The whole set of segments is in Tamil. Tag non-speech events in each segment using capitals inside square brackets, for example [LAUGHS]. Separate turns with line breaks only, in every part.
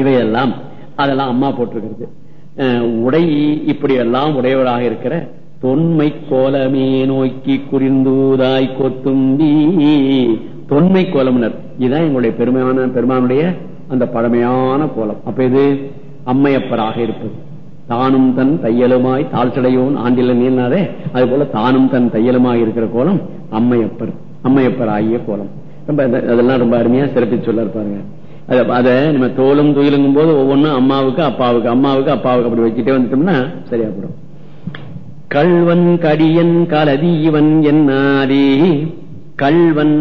இவையெல்லாம் அதெல்லாம் அம்மா போட்டிருக்கிறது. உடை இப்படி எல்லாம் உடையவராக இருக்கிற தொன்மை கோலமே நோக்கி குறிந்தூதாய் கொத்தும்பி தொன்மை கோலம்னர். இதுதான் எங்களுடைய பெருமையான பெருமானுடைய அந்த பழமையான கோலம். அப்ப இது அம்மையப்பராக இருப்பது. தானும் தன் தையலுமாய் தாழ்ச்சடையோன் ஆண்டில நீர்னாரே அது போல தானும் தன் தையலுமாய் இருக்கிற கோலம் அம்மையப்பர் அம்மையப்பர் ஆகிய கோலம். ரொம்ப அதெல்லாம் ரொம்ப அருமையா சிறப்பிச்சு சொல்ல பாருங்க அத- நம்ம தோலும் துயிலுங்கும் போது ஒவ்வொன்றும் அம்மாவுக்கு அப்பாவுக்கு அம்மாவுக்கு அப்பாவுக்கு அப்படி வச்சுட்டே வந்துட்டோம்னா சரியா போடும் கள்வன் கடியன் கலதி இவன் என்னாதே? கள்வன்.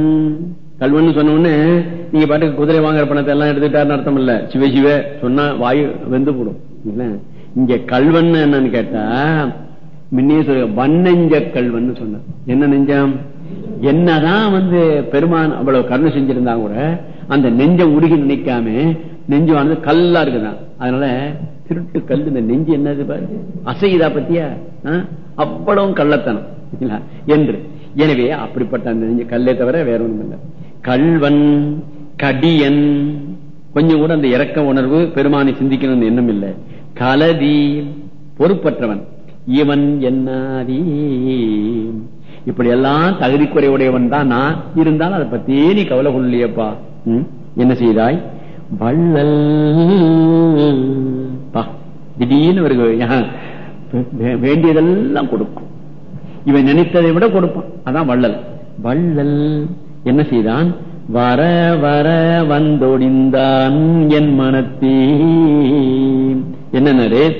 கல்வன் சொன்ன உடனே நீங்க பாட்டுக்கு குதிரை வாங்குற பணத்தை எல்லாம் எடுத்துட்டாருன்னு அர்த்தம் இல்ல. சிவ சிவ சொன்னா வாயு வெந்து போடும். இங்க கல்வன் என்னன்னு கேட்டா முன்னே சொல்ல வண்ணஞ்ச கல்வன் சொன்ன என்ன நெஞ்சம்? என்னதான் வந்து பெருமான் அவ்வளவு கருணை செஞ்சிருந்தா கூட அந்த நெஞ்ச உருகி நினைக்காம நெஞ்சமானது கல்லா இருக்குதான். அதனால திருட்டு கல் இந்த நெஞ்சு என்னது பாரு? அசைதா பத்தியா? ஆ? அவ்வளவும் கள்ளத்தனம். என்று. எனவே அப்படிப்பட்ட அந்த நெஞ்சு கல்லே தவிர வேற ஒண்ணும் இல்லை. கல்வன் கடியன் கொஞ்சம் கூட அந்த இறக்க உணர்வு பெருமானை சிந்திக்கணும்னு எண்ணம் இல்லை. கலதி பொறுப்பற்றவன். இவன் என்னாதி? இப்படி எல்லாம் தகுதி குறைவுடையவன் தான் நான். இருந்தாலும் அதை பத்தி நீ கவலை கொள்ளியப்பா என்ன செய்தாய்? வள்ளல். பா திடீர்னு ஒரு வே- வேண்டியதெல்லாம் கொடுக்கும். இவன் நினைத்ததை விட கொடுப்பான். அதான் வள்ளல். வள்ளல். என்ன செய்தான்? வர வர வந்தொடிந்தான் என் மனத்தே என்னன்னாரு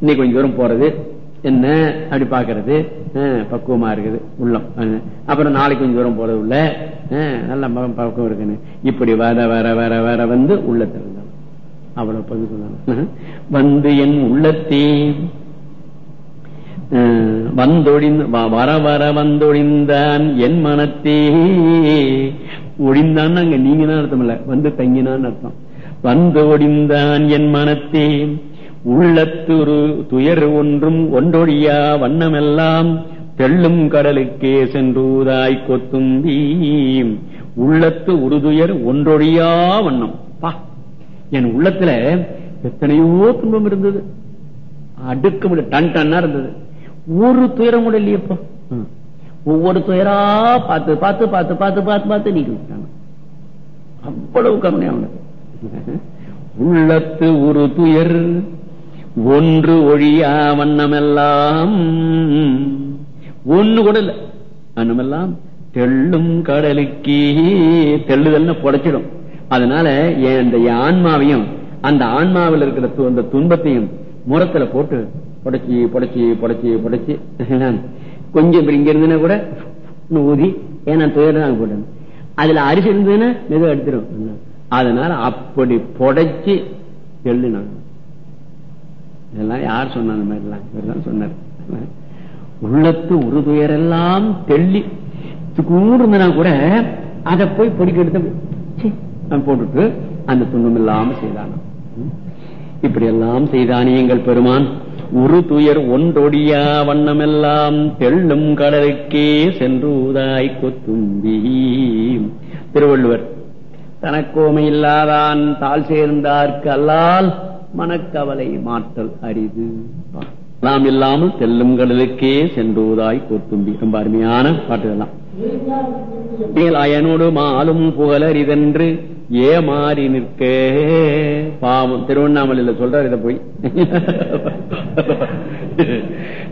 இன்னைக்கு கொஞ்சம் தூரம் போறது. என்ன? அப்படி பாக்குறது பக்குவமா இருக்குது உள்ளம். அப்புறம் நாளைக்கு கொஞ்சம் தூரம் போறது உள்ள நல்ல மகம் பக்குவம் இருக்குன்னு. இப்படி வர வர வர வர வந்து உள்ளத்தில் இருந்தான் அவ்வளவு பதிவு சொன்னாங்க [LAUGHS] வந்து என் உள்ளத்தே அஹ், வந்தொழிந்த வ- வர வர வந்தொழிந்தான் என் மனத்தே. ஒழிந்தான் அங்க நீங்க தான் அர்த்தம் இல்ல. வந்து தங்கினான்னு அர்த்தம். வந்து ஒடிந்தான் என் மனத்தே. உள்ளத்துரு துயர் ஒன்றும் ஒன்றொழியா வண்ணமெல்லாம் தெள்ளும் கடலுக்கே சென்றூதாய் கொத்தும்பி உள்ளத்து உருதுயர் ஒன்றொழியா வண்ணம். பா என் உள்ளத்துல எத்தனையோ துன்பம் இருந்தது. அடுக்க முடியும் டன் டன்னா இருந்தது. ஒரு துயரம் கூட இல்லையப்பா. ஒவ்வொரு துயரா பார்த்து பார்த்து பார்த்து பார்த்து பார்த்து பார்த்து நீக்கி விட்டாங்க அவ்வளவு கருணை அவனுக்கு உள்ளத்து ஒரு துயர் ஒன்று ஒழியா வண்ணமெல்லாம். ஒண்ணு கூட இல்ல. வண்ணமெல்லாம் தெள்ளும் கடலுக்கு தெள்ளுதல்னு புடைச்சிடும். அதனால என் இந்த ஆன்மாவையும் அந்த ஆன்மாவில் இருக்கிற அந்த துன்பத்தையும் முரத்துல போட்டு புடைச்சி புடைச்சி புடைச்சி புடைச்சி. [LAUGHS] கொஞ்சம் இப்படி இங்க இருந்ததுன்னா கூட ஊதி ஏன்னா துயரம் நாங்க அதுல அரிசி இருந்ததுன்னா மெதுவா எடுத்துரும். அதனால அப்படி புடைச்சு தெள்ளுனாங்க. இதெல்லாம் யார் சொன்ன அந்த மாதிரிலாம்? எல்லாம் இவர்தான் சொன்னார். உள்ளத்து உருதுயரெல்லாம் தெள்ளி. கூடுனா கூட அதை போய் பொடிக்க எடுத்து போட்டுட்டு அந்த துன்பம் இல்லாம செய்தானாம். இப்படி எல்லாம் செய்தானே எங்கள் பெருமான். உரு துயர் ஒன்றொடியா வண்ணமெல்லாம் தெள்ளும் கடலுக்கே சென்று ஊதாய் கொத்தும்பி. திருவள்ளுவர் தனக்கோமை இல்லாதான் தாழ் சேர்ந்தார்க்கு அல்லால் மனக்கவலை மாற்றல் அரிது. நாம் இல்லாமல் செல்லும் கடலுக்கே சென்றுவதாய் கோத்தும்பி. ரொம்ப அருமையான பாட்டுகள்லாம். அயனோடு மாலும் புகழரிதென்று ஏமாறி நிற்க. பாவம். திருவண்ணாமலையில சொல்றாரு இதை போய்.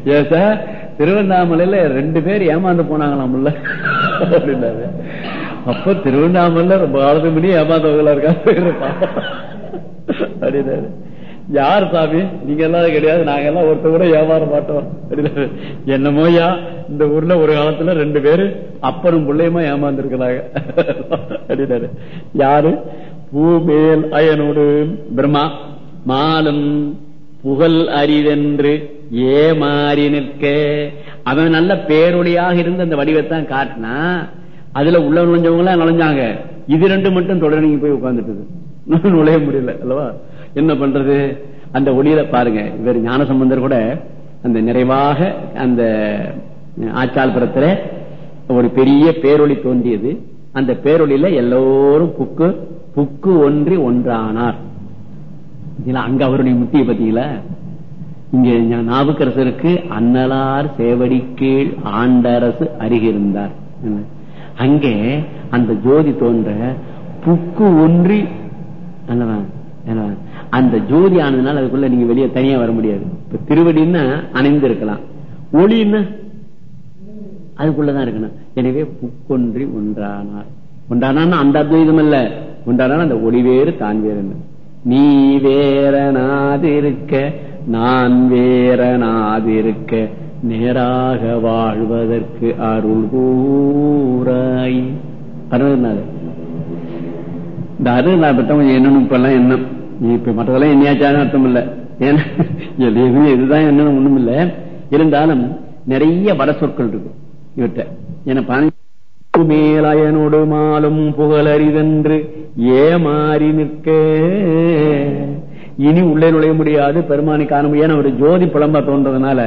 ஏ சார் திருவண்ணாமலையில ரெண்டு பேர் ஏமாந்து போனாங்களாம்ல. அப்படின்னாரு. அப்ப திருவண்ணாமலையில ரொம்ப காலத்துக்கு முன்னாடி ஏமாந்தவங்களா இருக்கா அப்படின்னாரு. யார் சாமி? நீங்க எல்லாம் கிடையாது. நாங்க எல்லாம் ஒருத்தர் கூட ஏமாற மாட்டோம். என்னமோயா இந்த ஊர்ல ஒரு காலத்துல ரெண்டு பேரு அப்பனும் பிள்ளையுமா ஏமாந்துருக்கிறாங்க. அப்படின்னாரு யாரு? பூமேல் அயனோடு. பிரம்மா மாலும் புகழ் அரிதென்று ஏமாறி நிற்க. அவன் நல்ல பேரொழியாக இருந்த அந்த வடிவத்தான் காட்டினா அதுல உள்ள நுழைஞ்சவங்க எல்லாம் நுழைஞ்சாங்க. இது ரெண்டு மட்டும் தொடர்ந்து போய் உட்கார்ந்துட்டு நுழைய முடியல அல்லவா? என்ன பண்றது? அந்த ஒளியில பாருங்க. இவர் ஞானசம்பந்தர் கூட அந்த நிறைவாக அந்த ஆச்சால்புரத்துல ஒரு பெரிய பேரொளி தோன்றியது. அந்த பேரொளியில எல்லோரும் புக்கு புக்கு ஒன்றி ஒன்றானார். அங்க அவருடைய முத்திய பாத்தீங்களா இங்க நாவுக்கரசருக்கு அன்னலார் சேவடி கீழ் ஆண்டரசு அருகிருந்தார். அங்கே அந்த ஜோதி தோன்ற புக்கு ஒன்றி அல்லவா? அந்த ஜோதி ஆனதுனால அதுக்குள்ள நீங்க வெளியே தனியா வர முடியாது. இப்ப திருவடின்னா அணைந்து இருக்கலாம் ஒளின்னா அதுக்குள்ளதான் இருக்கணும். எனவே புக்கொன்றி ஒன்றானார். ஒன்றானா அந்த அத்வைதம் அல்ல. உண்டானா அந்த ஒளி வேறு தான் வேறு நீ வேறனாதிருக்க நான் வேறனாதிருக்க நேராக வாழ்வதற்கு அருள் கூறாய். அருள்னாரு. இந்த அருள் கொஞ்சம் என்னன்னு இப்ப எல்லாம் இப்ப மற்றதெல்லாம் என்னையாச்சாலும் அர்த்தம் இல்ல. ஏன்னா எதுவுமே இதுதான் என்னன்னு ஒண்ணும் இல்ல. இருந்தாலும் நிறைய வட சொற்கள் இருக்கு இவற்ற. ஏன்னா பனி மேலயனோடு மாலும் புகழறிதென்று ஏமாறி நிற்க. இனி உள்ளே நுழைய முடியாது. பெருமானி காண முடியாது ஒரு ஜோதி புலம்பா தோன்றதுனால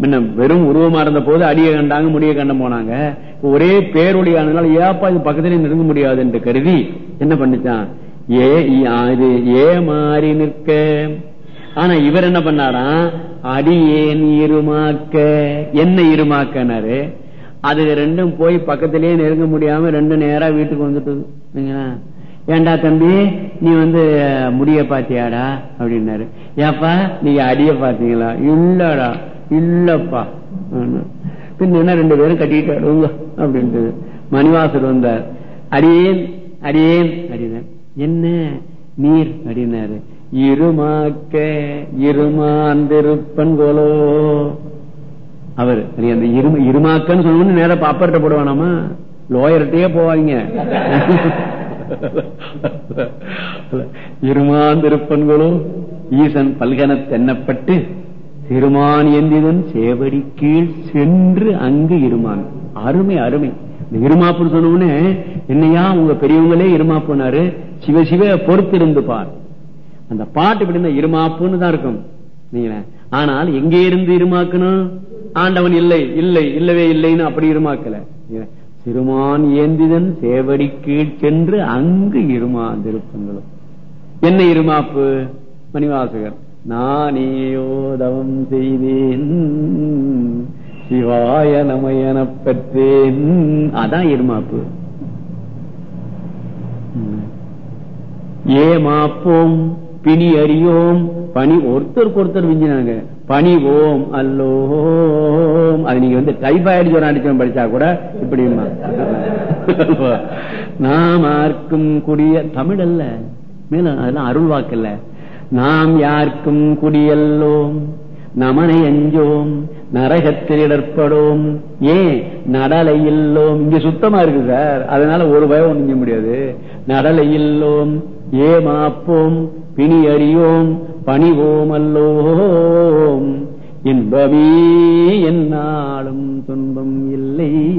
முன்ன வெறும் உருவமா இருந்த போது அடிய கண்டாங்க முடிய கண்டம் போனாங்க. ஒரே பேரொழி ஆனதுனால ஏப்பா இது பக்கத்திலே நெருங்க முடியாது என்று கருதி என்ன பண்ணிச்சான்? ஏ அது ஏ மாறி நிற்க. ஆனா இவர் என்ன பண்ணாராம் அடியேன் இருமாக்க. என்ன இருமாக்கனாரு? அது ரெண்டும் போய் பக்கத்திலேயே நெருங்க முடியாம ரெண்டு நேரா வீட்டுக்கு வந்துட்டு ஏண்டா தம்பி நீ வந்து முடிய பாத்தியாடா? அப்படின்னாரு. ஏப்பா நீங்க அடிய பாத்தீங்களா? இல்லடா இல்லப்பா. பின்ன என்ன ரெண்டு பேரும் கட்டிட்டு அடுங்க அப்படின்ட்டு மணிவாசர் வந்தார். அடியேன் அடியேன் அப்படின்னார் என்ன? நீர் அப்படின்னாரு இருமாக்க இருமாந்திருப்பன் கோலோ அவர் அந்த இரும இருமாக்கன்னு நேரம் நேரா அப்பர்கிட்ட போடுவானாமா? லோயர்கிட்டயே போவாங்க. இருமாந்திருப்பன்களோ ஈசன் பல்கன தென்னப்பட்டு திருமான் எந்திதன் சேவடி கீழ் சென்று அங்கு இருமான். அருமை அருமை. இருமாப்புன்னு சொன்னவனே என்னையா உங்க பெரியவங்களே இருமாப்புனாரு சிவ சிவ பொறுத்திருந்து பார். அந்த பாட்டு இப்படி இருந்தா இருமாப்புன்னு தான் இருக்கும். ஆனால் எங்கே இருந்து இருமாக்கணும்? ஆண்டவன் இல்லை இல்லை இல்லவே இல்லைன்னு அப்படி இருமாக்கல. சிறுமான் ஏந்திதன் சேவடி கீழ் சென்று அங்கு இருமாந்திருப்பங்களும். என்ன இருமாப்பு? மணிவாசகர். நானேயோ தவம் செய்தேன். சிவாய நமயன பெற்றேன் அதான் இருமாப்பு ஏமாப்போம் பிணி அறியோம் பணி ஒருத்தருக்கு ஒருத்தர் விஞ்சினாங்க பணிவோம் அல்லோம். அது நீங்க வந்து டைபாய்டு ஒரு அடிச்சவன் படிச்சா கூட இப்படி நாம் யாருக்கும் குடிய தமிழ் அல்ல மேல அதெல்லாம் அருள் வாக்கல்ல நாம் யாருக்கும் குடியல்லோம். நமனை அஞ்சோம் நரகத்தில் இடர்படோம் ஏன்? நடலை இல்லோம். இங்க சுத்தமா இருக்கு சார். அதனால ஒரு பயம் நீங்க முடியாது. நடலை இல்லோம். ஏமாப்போம். பிணி அறியோம். பணிவோம் அல்லோம். இன்பமே என்னாலும் துன்பம் இல்லை.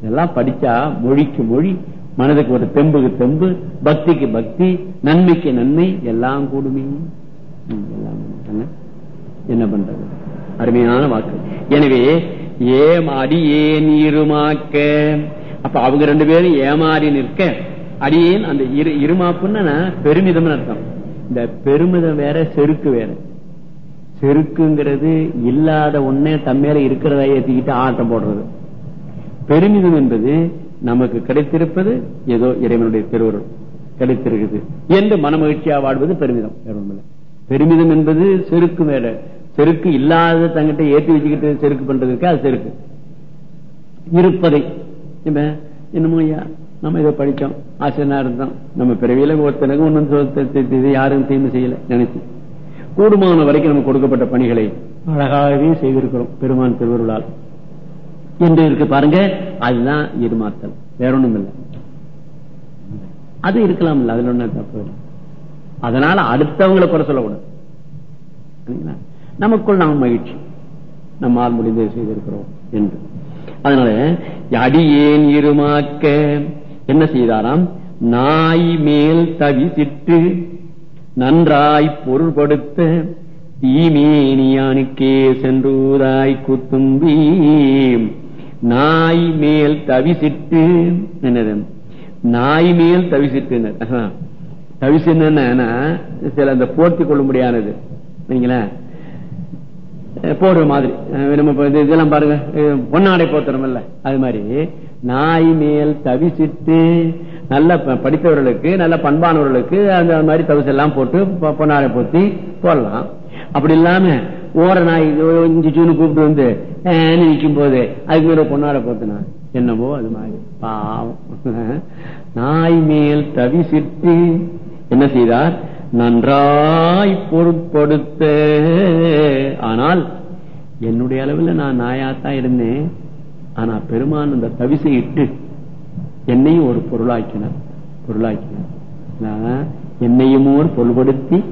இதெல்லாம் படிச்சா மொழிக்கு மொழி மனதுக்கு ஒரு தெம்புக்கு தெம்பு பக்திக்கு பக்தி நன்மைக்கு நன்மை எல்லாம் கூடுமே. எல்லாம். என்ன பண்றது? அருமையான வாக்கு. எனவே ஏமாடி ஏன் இருமாக்க? அப்ப அவங்க ரெண்டு பேரும் ஏமாறி நிற்க அடியேன் அந்த இரு இருமாப்புன்னா பெருமிதம் அர்த்தம். இந்த பெருமிதம் வேற செருக்கு வேற. செருக்குங்கிறது இல்லாத ஒன்னே தம்மேல இருக்கிறதா ஏத்திக்கிட்டு ஆட்டம் போடுறது. பெருமிதம் என்பது நமக்கு கிடைத்திருப்பது ஏதோ இறைவனுடைய திருவருள் கிடைத்திருக்குது. என்று மனமகிழ்ச்சியா வாழ்வது பெருமிதம். பெருமிதம் என்பது செருக்கு வேற செருக்கு இல்லாத தங்கிட்ட ஏற்றி வச்சுக்கிட்டு செருக்கு பண்றதுக்கு அது செருக்கு. இருப்பதை. என்னமோ ஐயா நம்ம இதை படிச்சோம். ஆசிரியனா இருந்தோம். நம்ம பிறவியில ஒருத்தனுக்கு ஒன்னும் யாரும் தீமை செய்யல நினைச்சு. கூடுமான வரைக்கும் நம்ம கொடுக்கப்பட்ட பணிகளை அழகாகவே செய்திருக்கிறோம் பெருமான் திருவருளால். என்று இருக்கு பாருங்க அதுதான் இருமாத்தல் வேற ஒண்ணும் இல்லை. அது இருக்கலாம் இல்ல அதுல ஒண்ணு தப்பு இல்லை. அதனால அடுத்தவங்களை குறை சொல்லக்கூடாது. சரிங்களா? நமக்குள் நாம் மகிழ்ச்சி. நம்மால் முடிந்ததை செய்திருக்கிறோம் என்று. அதனால அடியேன் இருமாக்க என்ன செய்தாராம்? நாய் மேல் தவிசிட்டு நன்றாய் பொருள்படுத்த தீமேனியானுக்கே சென்றுதாய் குத்தும்பி நாய் மேல் தவிசிட்டு என்னது? நாய் மேல் தவிசிட்டு தவிசு என்னன்னா சில அந்த போர்த்தி கொள்ள முடியானது போடுற மாதிரி. நம்ம இது- இதெல்லாம் பாருங்க. பொன்னாடை போத்துறோம் இல்ல அது மாதிரி நாய் மேல் தவிச்சிட்டு நல்ல படித்தவர்களுக்கு நல்ல பண்பானவர்களுக்கு அந்த மாதிரி தவிசு எல்லாம் போட்டு பொன்னாடை போத்தி போடலாம். அப்படி இல்லாம ஓர நாய் இஞ்சி சூனு கூப்பிட்டு வந்து நிற்கும் போது அதுக்கு மேல பொன்னாடை போத்துனா என்னவோ அது மாதிரி. பாவம். [LAUGHS] நாய் மேல் தவிசிட்டு என்ன செய்தார்? நன்றாய் பொருட்படுத்த. ஆனால் என்னுடைய அளவில் நான் நாயாத்தான் இருந்தேன். ஆனா பெருமான் அந்த தவிசை இட்டு என்னையும் ஒரு பொருளாக்கினார். பொருளாக்கினார். நான் என்னையுமோர் பொருள்படுத்தி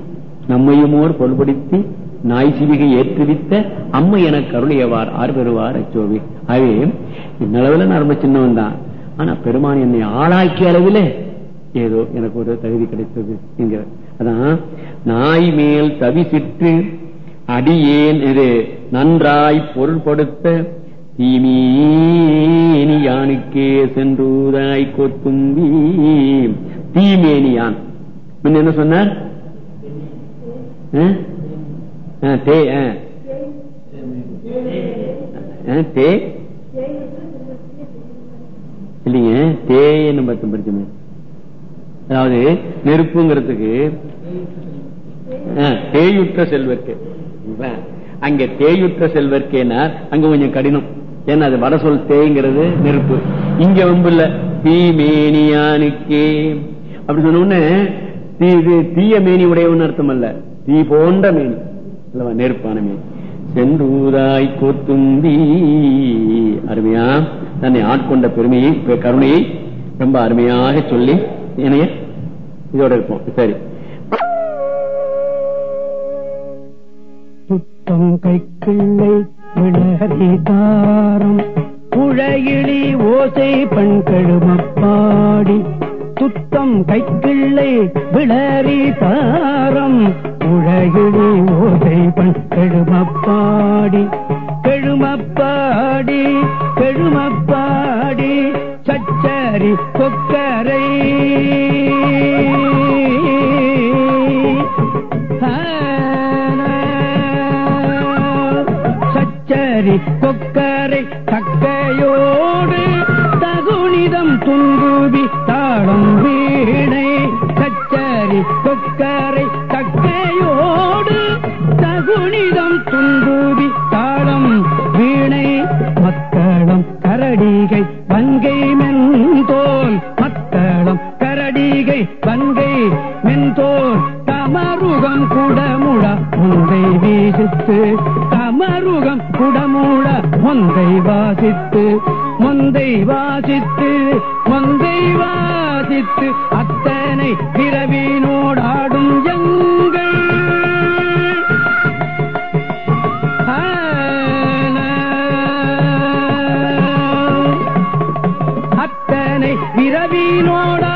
நம்மையுமோர் பொருள்படுத்தி நாய் சிவிகை ஏற்றுவித்த அம்மை என கருளியவார் ஆறு பெறுவார் அச்சோவி. ஆகவே இன்னளவில் நான் ரொம்ப சின்னவன் தான் ஆனா பெருமான் என்னை ஆளாக்கிய அளவிலே ஏதோ எனக்கு ஒரு தகுதி கிடைத்தது என்கிற அதான் நாய் மேல் தவிசிற்று அடியேன் இது நன்றாய் பொருள்படுத்த தீமேனி யானுக்கே கொத்தும் கொத்தும்பி தீமேனியான். முன்ன என்ன சொன்னார்? தே தே. இல்லைங்க தேன்னு பத்தம் படிச்சோமே. அதாவது நெருப்புங்கிறதுக்கு தேயுற்ற செல்வர்க்கு. அங்க தேயுற்ற செல்வர்க்கேனா அங்க கொஞ்சம் கடினம். ஏன்னா அது வட சொல் தேய்ங்கிறது நெருப்பு. இங்க வம்பு இல்ல. தீமேனியானுக்கே அப்படி சொன்ன உடனே தீ இது தீய மேனி உடையவன் அர்த்தம் அல்ல. தீ போன்ற மேனி. அல்லவா? நெருப்பான மேனி. சென்றூராய் கொத்துந்தி அருமையா தன்னை ஆட்கொண்ட பெருமையை கருணையை ரொம்ப அருமையாக சொல்லி இணைய இதோட இருப்போம். சரி.
சுத்தம் கைக்கிள்ளை விளரிதாரம் புழையிலி ஓசை பண் கழுமப்பாடி. சுத்தம் கைக்கிள்ளை விளறி தாரம். புழையிலி ஓசை பண் கழுமப்பாடி. கெழுமப்பாடி கெழுமப்பாடி. சச்சரி கொக்கரை. சச்சரி கொக்கரை தக்கையோடு தகுனிதம் துங்குவி தாளம் வீணை. சச்சரி கொக்கரை தக்கையோடு தகுனிதம் துங்கு தமருகம் குடமுழ முந்தை வீசித்து. தமருகம் குடமுழ முந்தை வாசித்து. முந்தை வாசித்து முந்தை வாசித்து. அத்தனை பிறவினோடாடும் எங்கள். அத்தனை பிறவினோட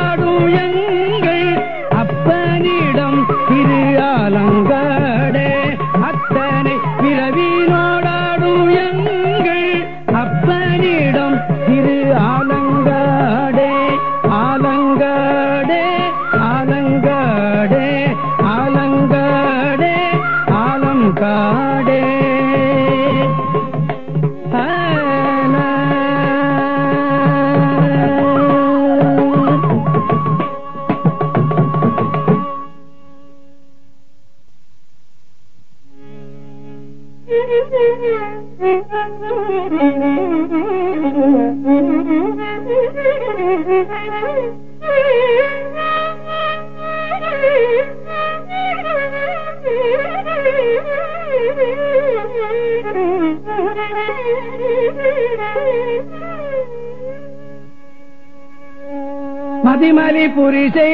மதிமலி புரிசை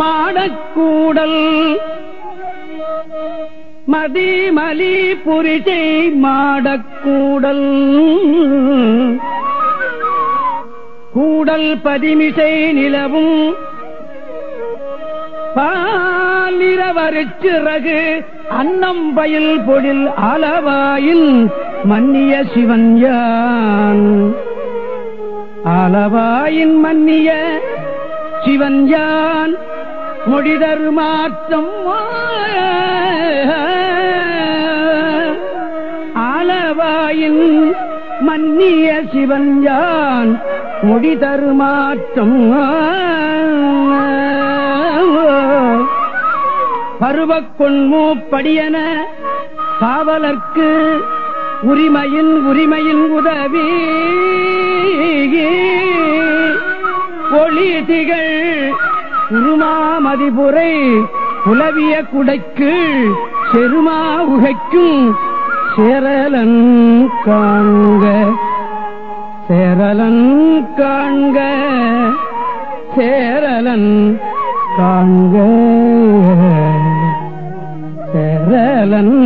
மாடக்கூடல். மதிமலி புரிசை மாடக்கூடல். கூடல் பதிமிசை நிலவும் பாலிரவருச்சிறகு அன்னம் பயில் பொழில் அளவாயில் மன்னிய சிவன் யான். அளவாயின் மன்னிய சிவன் யான். மொழிதரு மாற்றம் அளவாயின் மன்னிய சிவன் யான். மொழிதர் மாற்றம் பருவக் கொன்மூப்படியன காவலர்க்கு உரிமையின் உரிமையின் உதவி. ஒளி திகழ் உருமாமதிபுரை புலவிய குடைக்கு செருமா உகைக்கும் சேரலன் காண்க சேரலன் காண்க சேரலன் காண்க. சேரலன்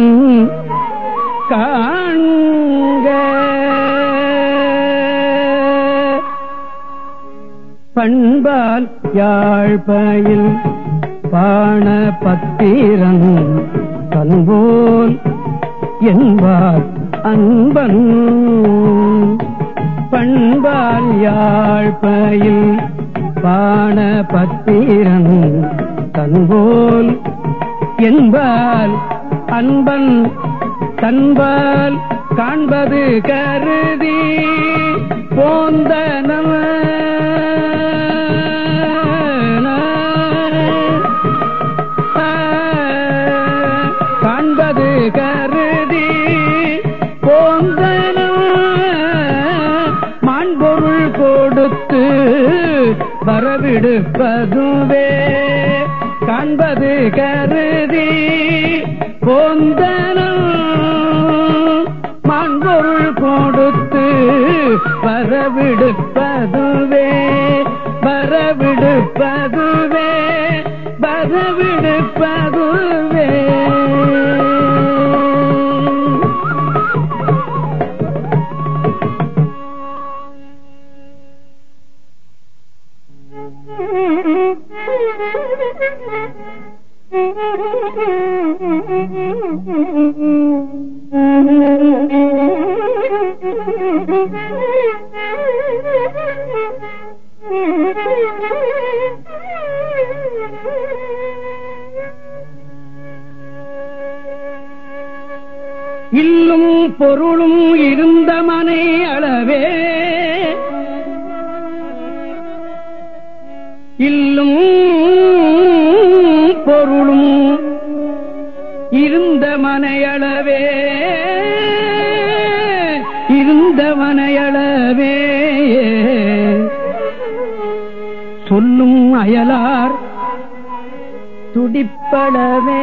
காண்க பண்பால் யாழ்பயில் பாண பத்திரன் பண்போல் என்பார் அன்பன். பண்பால் யாழ்பயில் பாண பத்திரன் தன்போல் என்பால் அன்பன் தன்பால் காண்பது கருதி போந்தன காண்பது கருதி போந்தன மாண்பொருள் கொடுத்து வரவிடுப்பதுவே என்பது கருதி பொந்தனும் மண்பொருள் கொடுத்து வரவிடுப்பதுவே வரவிடுப்பது சொல்லும் அயலார் துடிப்படவே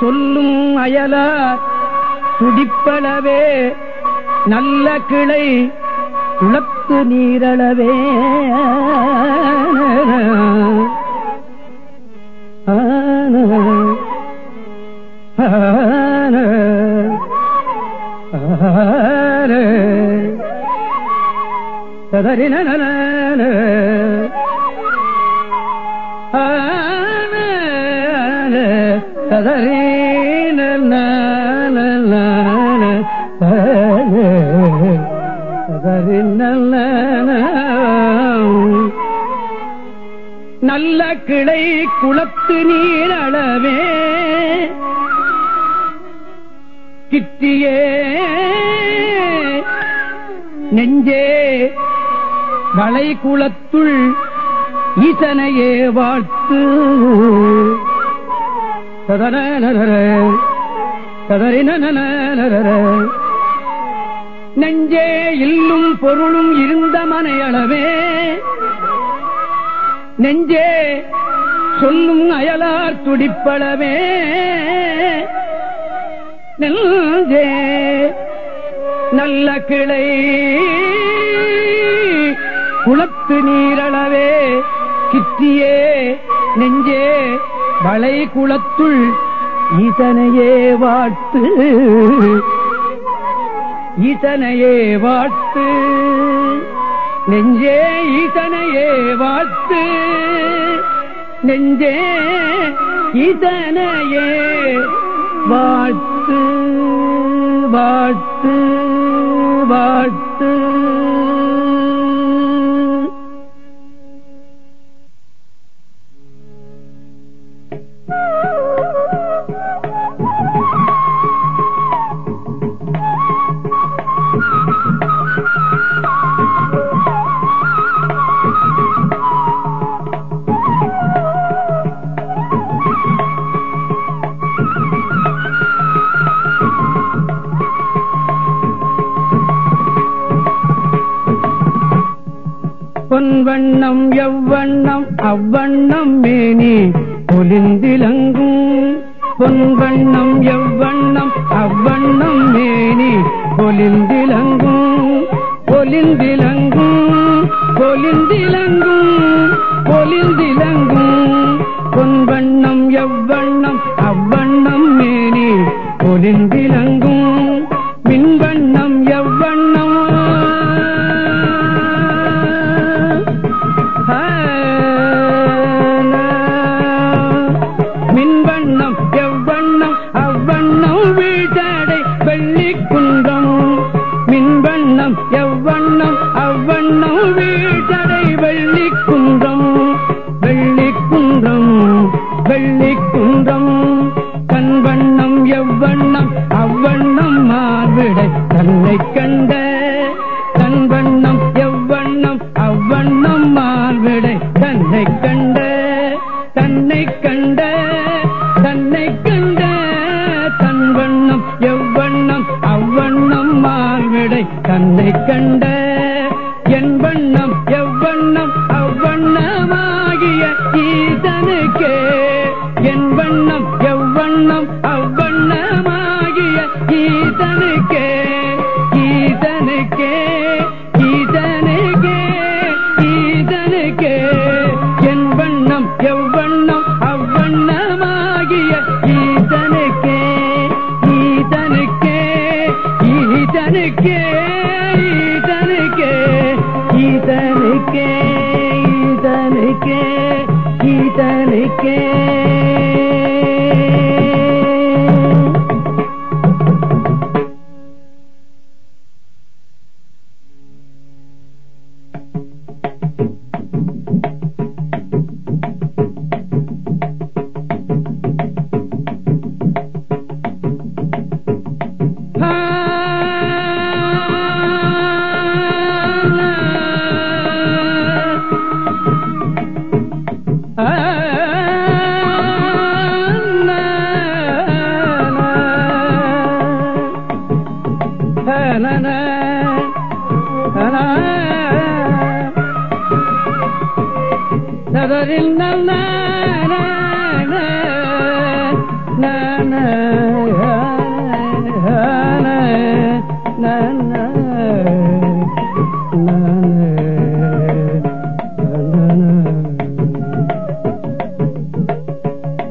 சொல்லும் அயலார் துடிப்பளவே நல்ல கிளை குளத்து நீரளவே ஆன, ஆன, ஆன. ததறின நல்ல கிளை குளத்து நீர் அளவே. கிட்டியே. நெஞ்சே வளைகுளத்துள் ஈசனையே வாழ்த்து. சதனர சதறினர நெஞ்சே இல்லும் பொருளும் இருந்த மனையளவே. நெஞ்சே சொல்லும் அயலார் துடிப்பளவே. நெஞ்சே நல்ல கிளை. குளத்து நீரளவே கிற்றியே நெஞ்சே வளை குளத்துள் இதனையே வாட்டு இதனையே வாட்டு நெஞ்சே இதனையே வாட்டு நெஞ்சே இதனையே வாட்டு வாட்டு வாட்டு பொன்வண்ணம் எவ்வண்ணம் அவ்வண்ணம் மேனி பொலிந்திலங்கும் பொன்வண்ணம் எவ்வண்ணம் அவ்வண்ணம் மேனி பொலிந்திலங்கும் பொலிந்திலங்கும் பொலிந்திலங்கும் பொலிந்திலங்கும் பொன்வண்ணம் எவ்வண்ணம் அவ்வண்ணம் மேனி பொலிந்திலங்கும் மின்வண்ணம் தன்னை கண்ட தன்னை கண்ட தன்னை கண்ட தன் வண்ணம் எவ்வண்ணம் அவ்வண்ணம் மால்விடை தன்னை கண்ட என் வண்ணம் எவ்வண்ணம் அவ்வண்ணமாகிய ஈதனுக்கே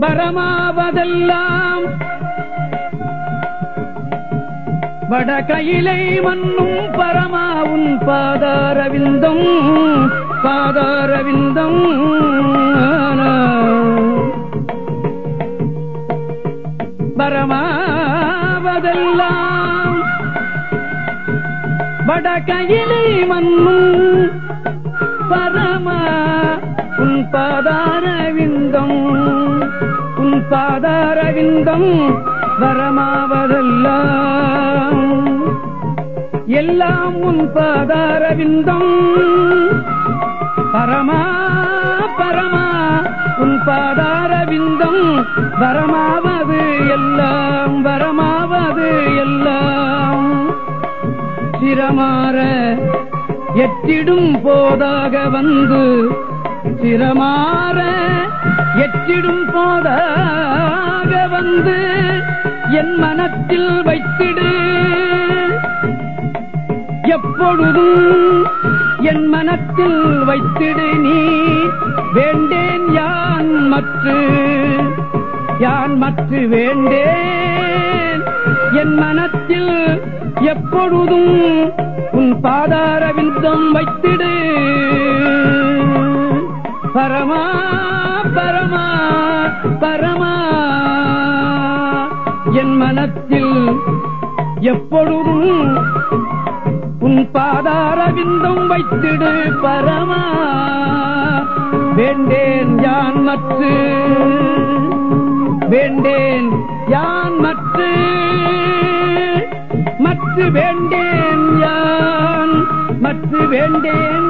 பரமாவதெல்லாம். வட கையிலை மண்ணும் பரமாவும் பாதாரவிந்தம் பாதாரவிந்தம். பரமாவதெல்லாம். வட கையிலை மண்ணும் பரமா உன் பாதாரவிந்தம் உன் பாதாரவிந்தம் வரமாவதெல்லாம். எல்லாம் உன் பாதாரவிந்தம் பரமா பரமா உன் பாதாரவிந்தம் வரமாவது எல்லாம் வரமாவது எல்லாம். சிரமாற எட்டிடும் போதாக வந்து சிரமாற எச்சிடும் போதாக வந்து என் மனத்தில் வைத்திடு. எப்பொழுதும் என் மனத்தில் வைத்திடு நீ. வேண்டேன் யான் மற்று. யான் மற்று வேண்டேன். என் மனத்தில் எப்பொழுதும் உன் பாதார விந்தம் வைத்திடு. பரமா பரமா பரமா. என் மனத்தில் எப்பொழுதும் உன் பாதார விந்தம் வைத்திடு பரமா. வேண்டேன் யான் மற்று வேண்டேன் யான் மற்று. மற்று வேண்டேன் யான் மற்று வேண்டேன்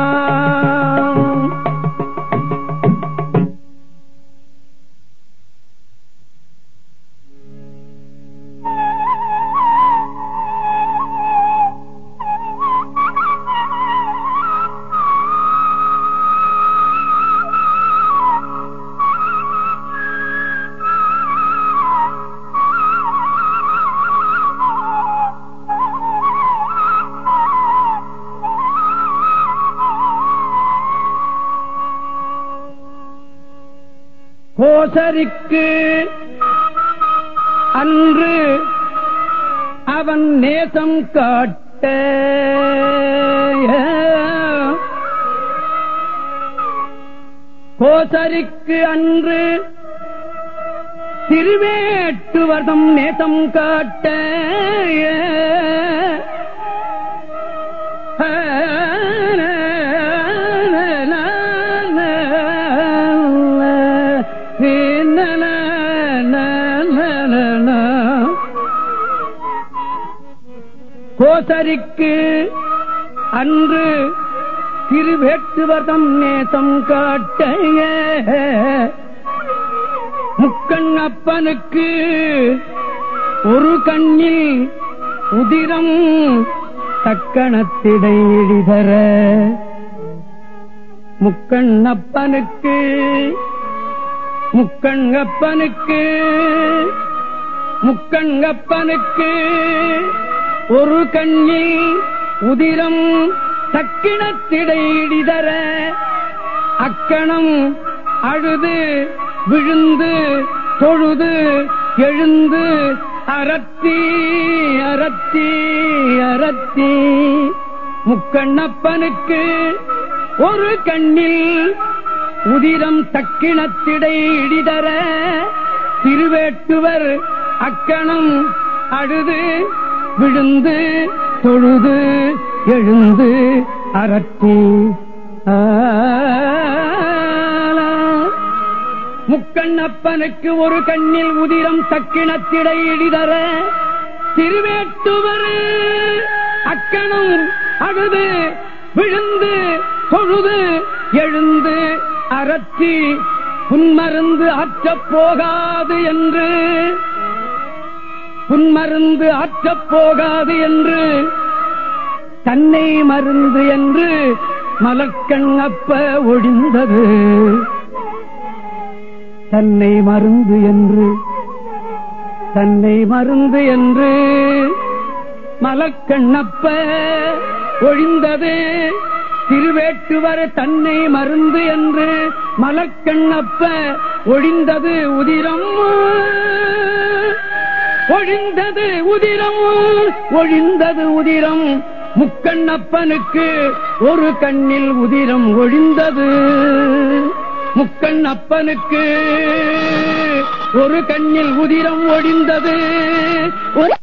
அவனுக்கு அன்று அவன் நேசம் காட்ட. கோசரிக்கு அன்று திருவேட்டுவர்தம் நேசம் காட்ட. கோசரிக்கு அன்று திருவேட்டுவதம் நேசம் காட்ட முக்கண்ணப்பனுக்கு ஒரு கண்ணில் உதிரம் தக்கணத்திடை இழிதர. முக்கண்ணப்பனுக்கு முக்கண்ணப்பனுக்கு முக்கண்ணப்பனுக்கு ஒரு கண்ணில் உதிரம் தக்கிணத்திடையிடிதர அக்கணம் அழுது விழுந்து தொழுது எழுந்து அரத்தி அரத்தி அரத்தி முக்கண்ணப்பனுக்கு ஒரு கண்ணில் உதிரம் தக்கிணத்திடை இடிதர திருவேட்டுவர் அக்கணம் அழுது விழுந்து தொழுது எழுந்து அறத்தி முக்கண்ணப்பனுக்கு ஒரு கண்ணில் உதிரம் தக்கிணத்திடை இடிதர. திருவேட்டுவர் அக்கணம் அழுது விழுந்து தொழுது எழுந்து அறத்தி புன்மருந்து அற்றப் போகாது என்று புன்மருந்து ஆற்றப் போகாது என்று தன்னை மருந்து என்று மலக்கண் அப்ப ஒழிந்தது. தன்னை மருந்து என்று தன்னை மருந்து என்று மலக்கண்ணப்ப ஒழிந்தது. திருவேட்டுவர் தன்னை மருந்து என்று மலக்கண்ணப்ப ஒழிந்தது. உதிரம் ஒழிந்தது உதிரம் ஒழிந்தது உதிரம். முக்கண்ணப்பனுக்கு ஒரு கண்ணில் உதிரம் ஒழிந்தது. முக்கண்ணப்பனுக்கு ஒரு கண்ணில் உதிரம் ஒழிந்தது. ஒரு